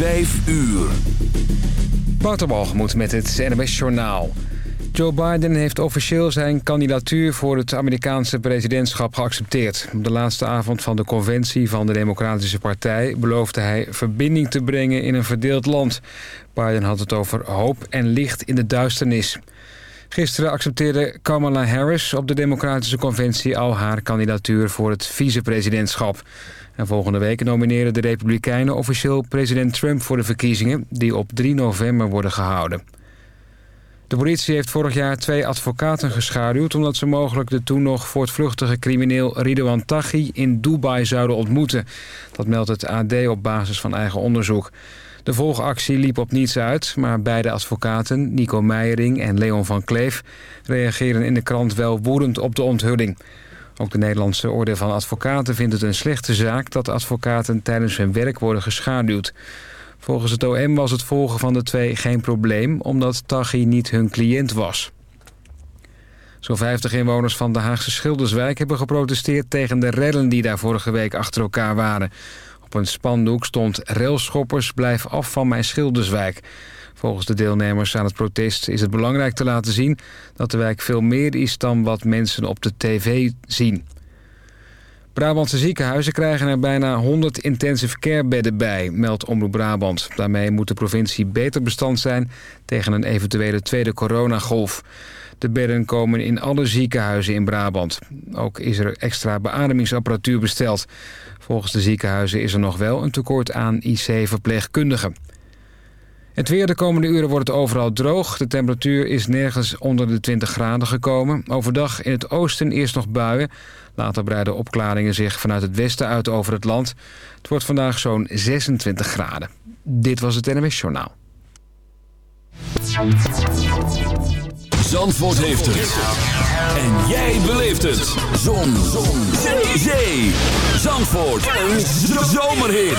Vijf uur. Wouter met het NWS Journaal. Joe Biden heeft officieel zijn kandidatuur voor het Amerikaanse presidentschap geaccepteerd. Op de laatste avond van de conventie van de Democratische Partij beloofde hij verbinding te brengen in een verdeeld land. Biden had het over hoop en licht in de duisternis. Gisteren accepteerde Kamala Harris op de Democratische Conventie al haar kandidatuur voor het vicepresidentschap. En volgende week nomineren de Republikeinen officieel president Trump voor de verkiezingen... die op 3 november worden gehouden. De politie heeft vorig jaar twee advocaten geschaduwd... omdat ze mogelijk de toen nog voortvluchtige crimineel Ridwan Taghi in Dubai zouden ontmoeten. Dat meldt het AD op basis van eigen onderzoek. De volgactie liep op niets uit, maar beide advocaten... Nico Meijering en Leon van Kleef reageren in de krant wel woedend op de onthulling... Ook de Nederlandse Orde van Advocaten vindt het een slechte zaak... dat advocaten tijdens hun werk worden geschaduwd. Volgens het OM was het volgen van de twee geen probleem... omdat Taghi niet hun cliënt was. Zo'n 50 inwoners van de Haagse Schilderswijk hebben geprotesteerd... tegen de rellen die daar vorige week achter elkaar waren. Op een spandoek stond railschoppers blijf af van mijn Schilderswijk... Volgens de deelnemers aan het protest is het belangrijk te laten zien... dat de wijk veel meer is dan wat mensen op de tv zien. Brabantse ziekenhuizen krijgen er bijna 100 intensive care bedden bij, meldt Omroep Brabant. Daarmee moet de provincie beter bestand zijn tegen een eventuele tweede coronagolf. De bedden komen in alle ziekenhuizen in Brabant. Ook is er extra beademingsapparatuur besteld. Volgens de ziekenhuizen is er nog wel een tekort aan IC-verpleegkundigen. Het weer de komende uren wordt het overal droog. De temperatuur is nergens onder de 20 graden gekomen. Overdag in het oosten eerst nog buien. Later breiden opklaringen zich vanuit het westen uit over het land. Het wordt vandaag zo'n 26 graden. Dit was het NMS Journaal. Zandvoort heeft het. En jij beleeft het. Zon. Zon. Zee. Zandvoort. Een zomerhit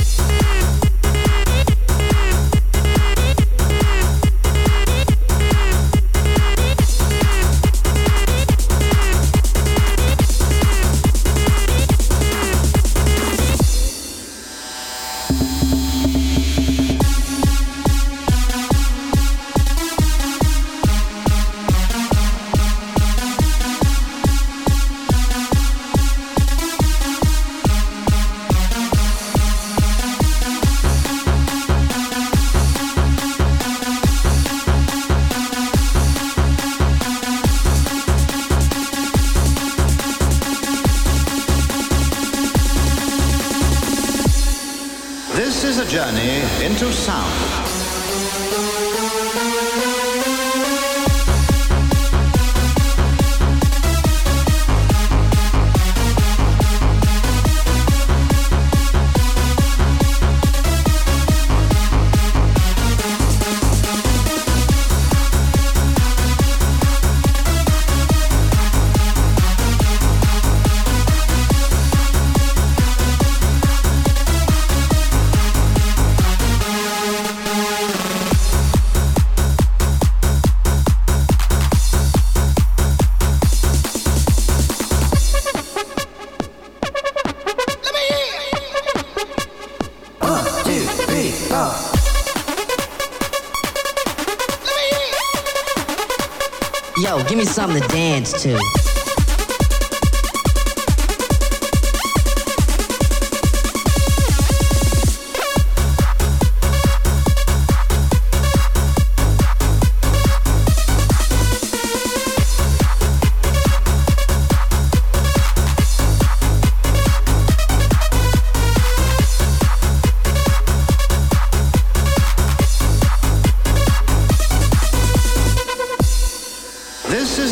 too.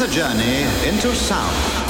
is a journey into sound.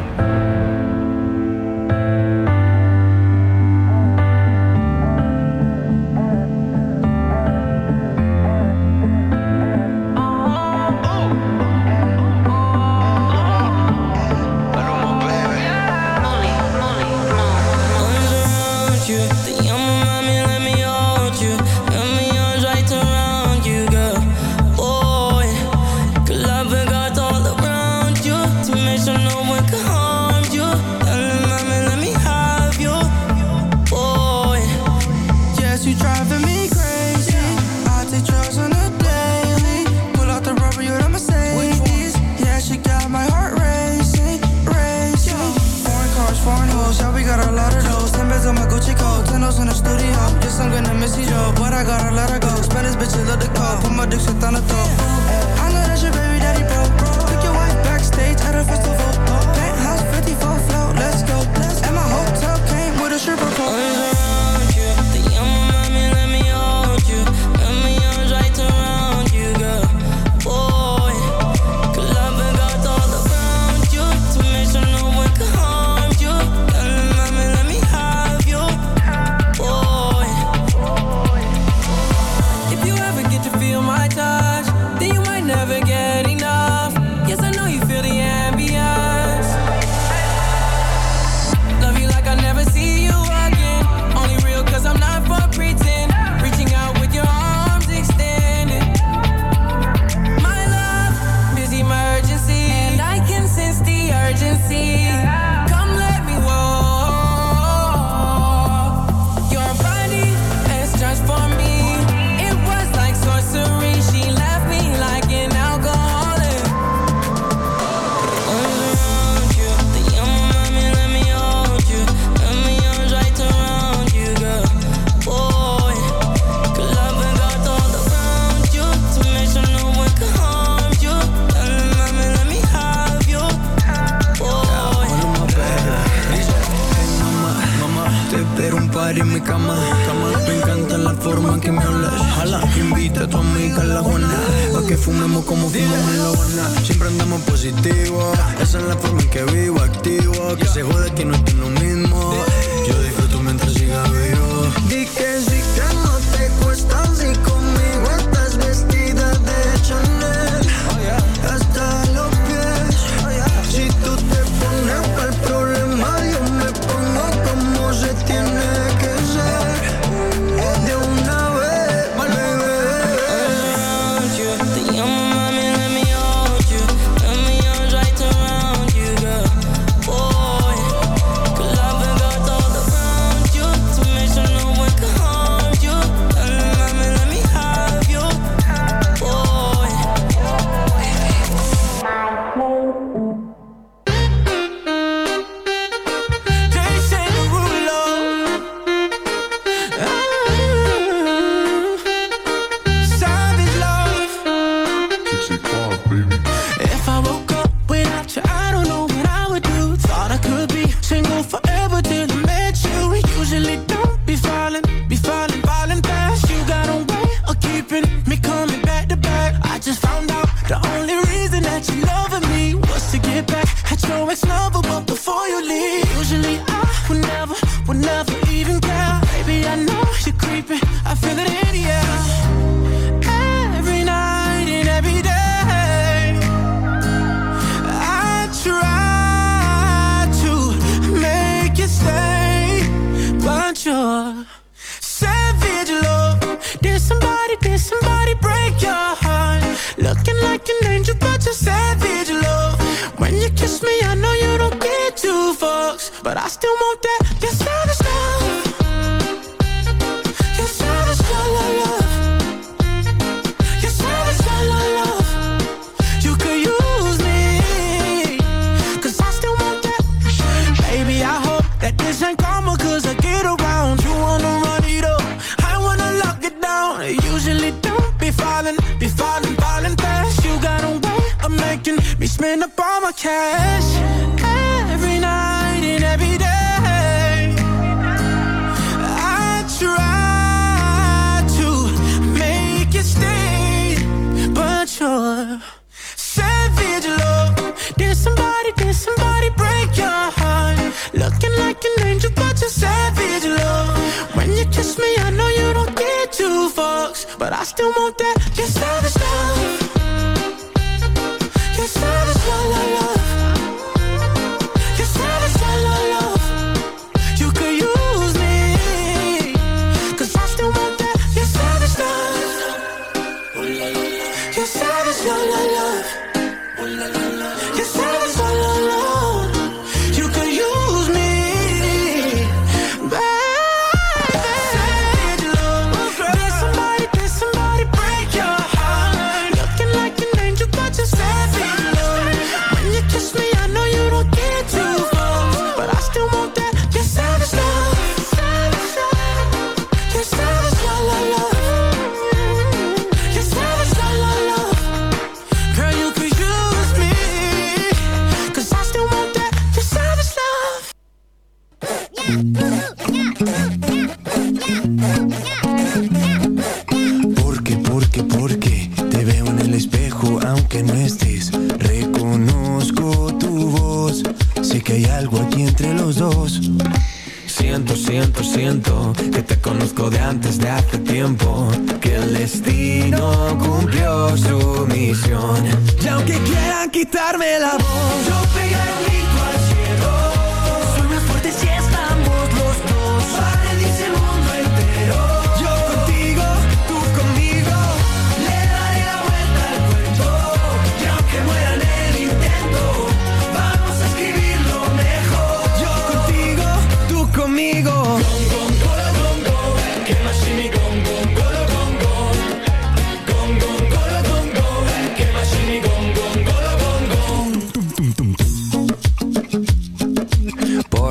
you kiss me, I know you don't get two fucks, but I still want that. Just love the stuff.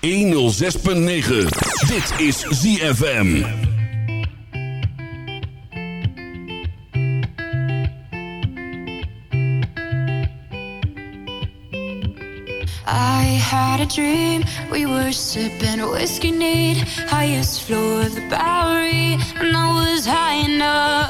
106.9. Dit is ZFM. I had a dream, we were sipping whiskey neat Highest floor of the Bowery, and I was high enough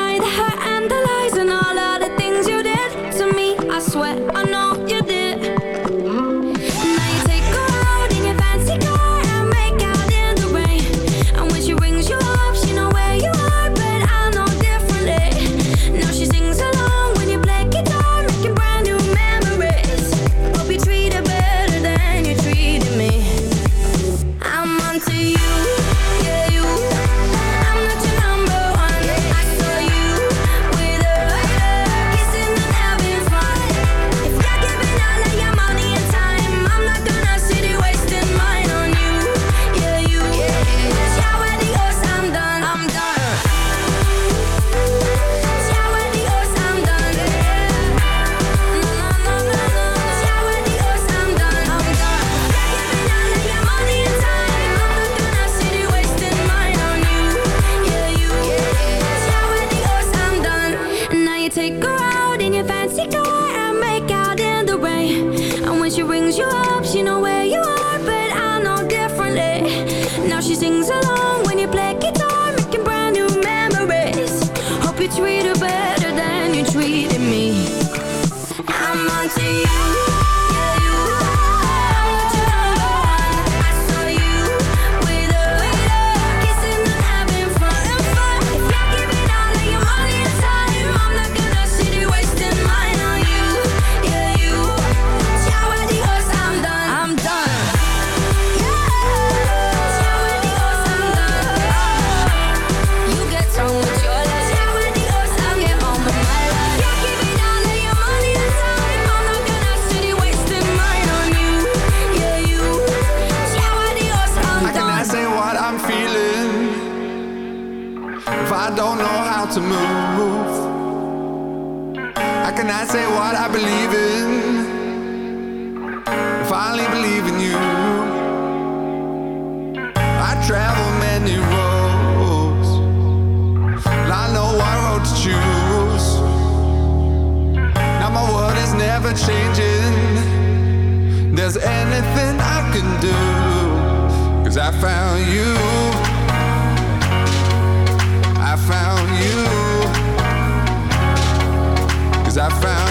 I found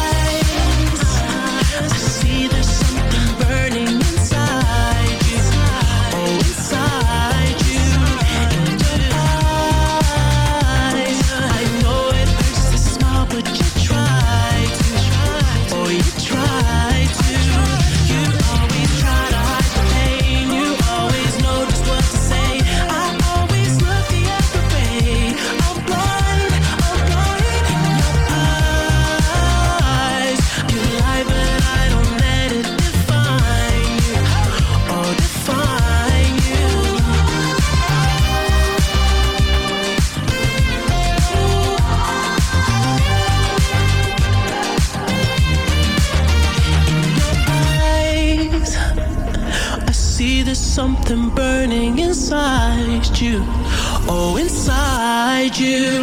You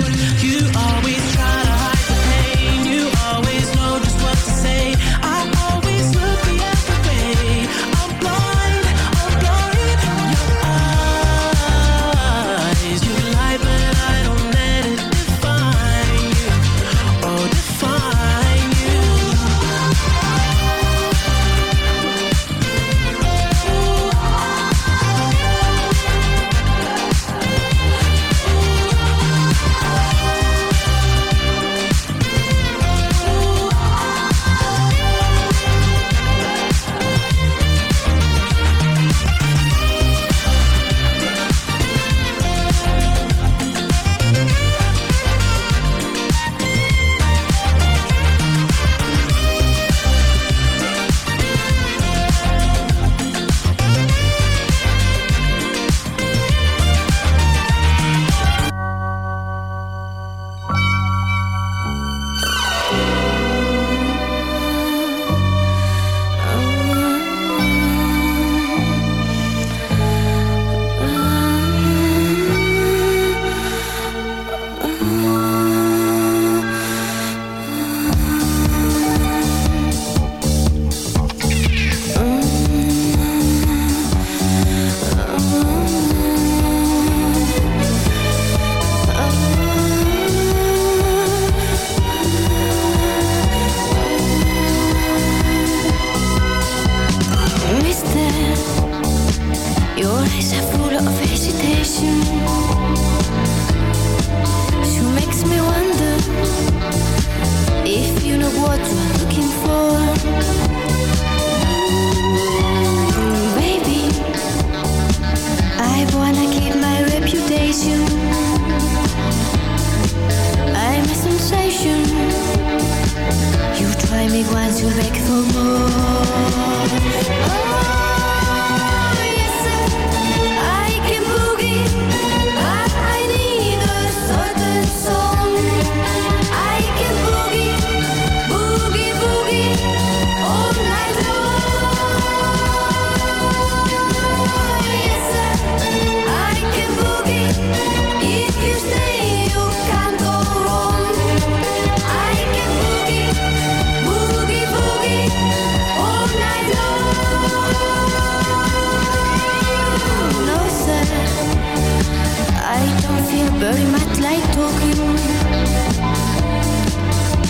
much like talking.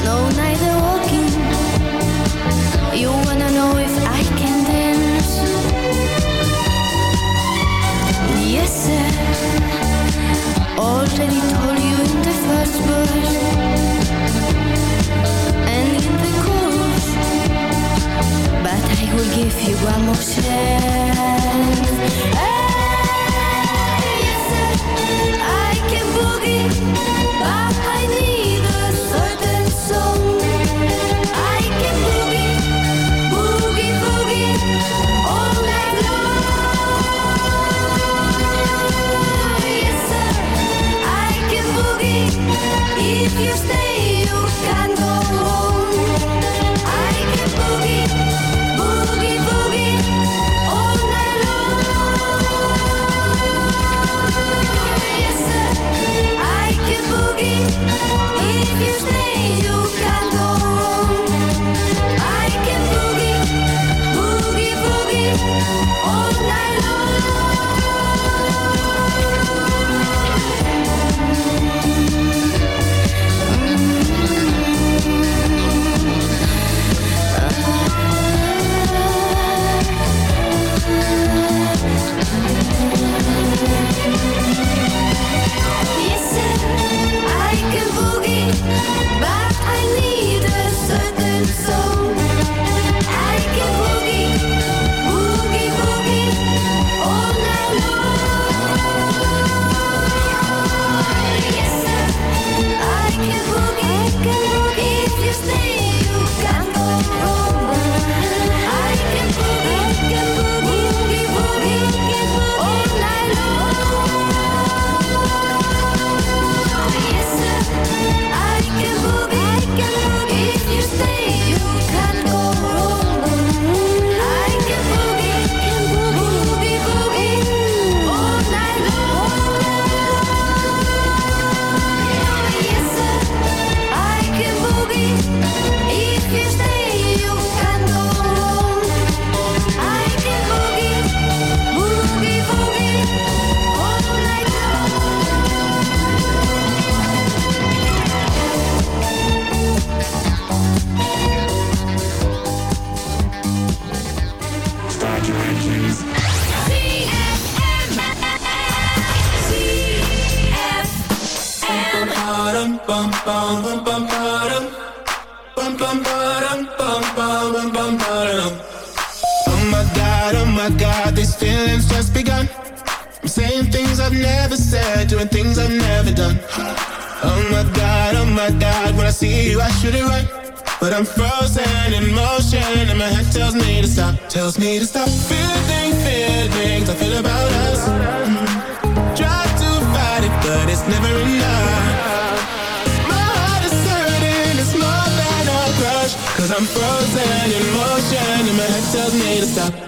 No, neither walking. You wanna know if I can dance? Yes, sir. Already told you in the first verse. And in the chorus. But I will give you one more chance. If you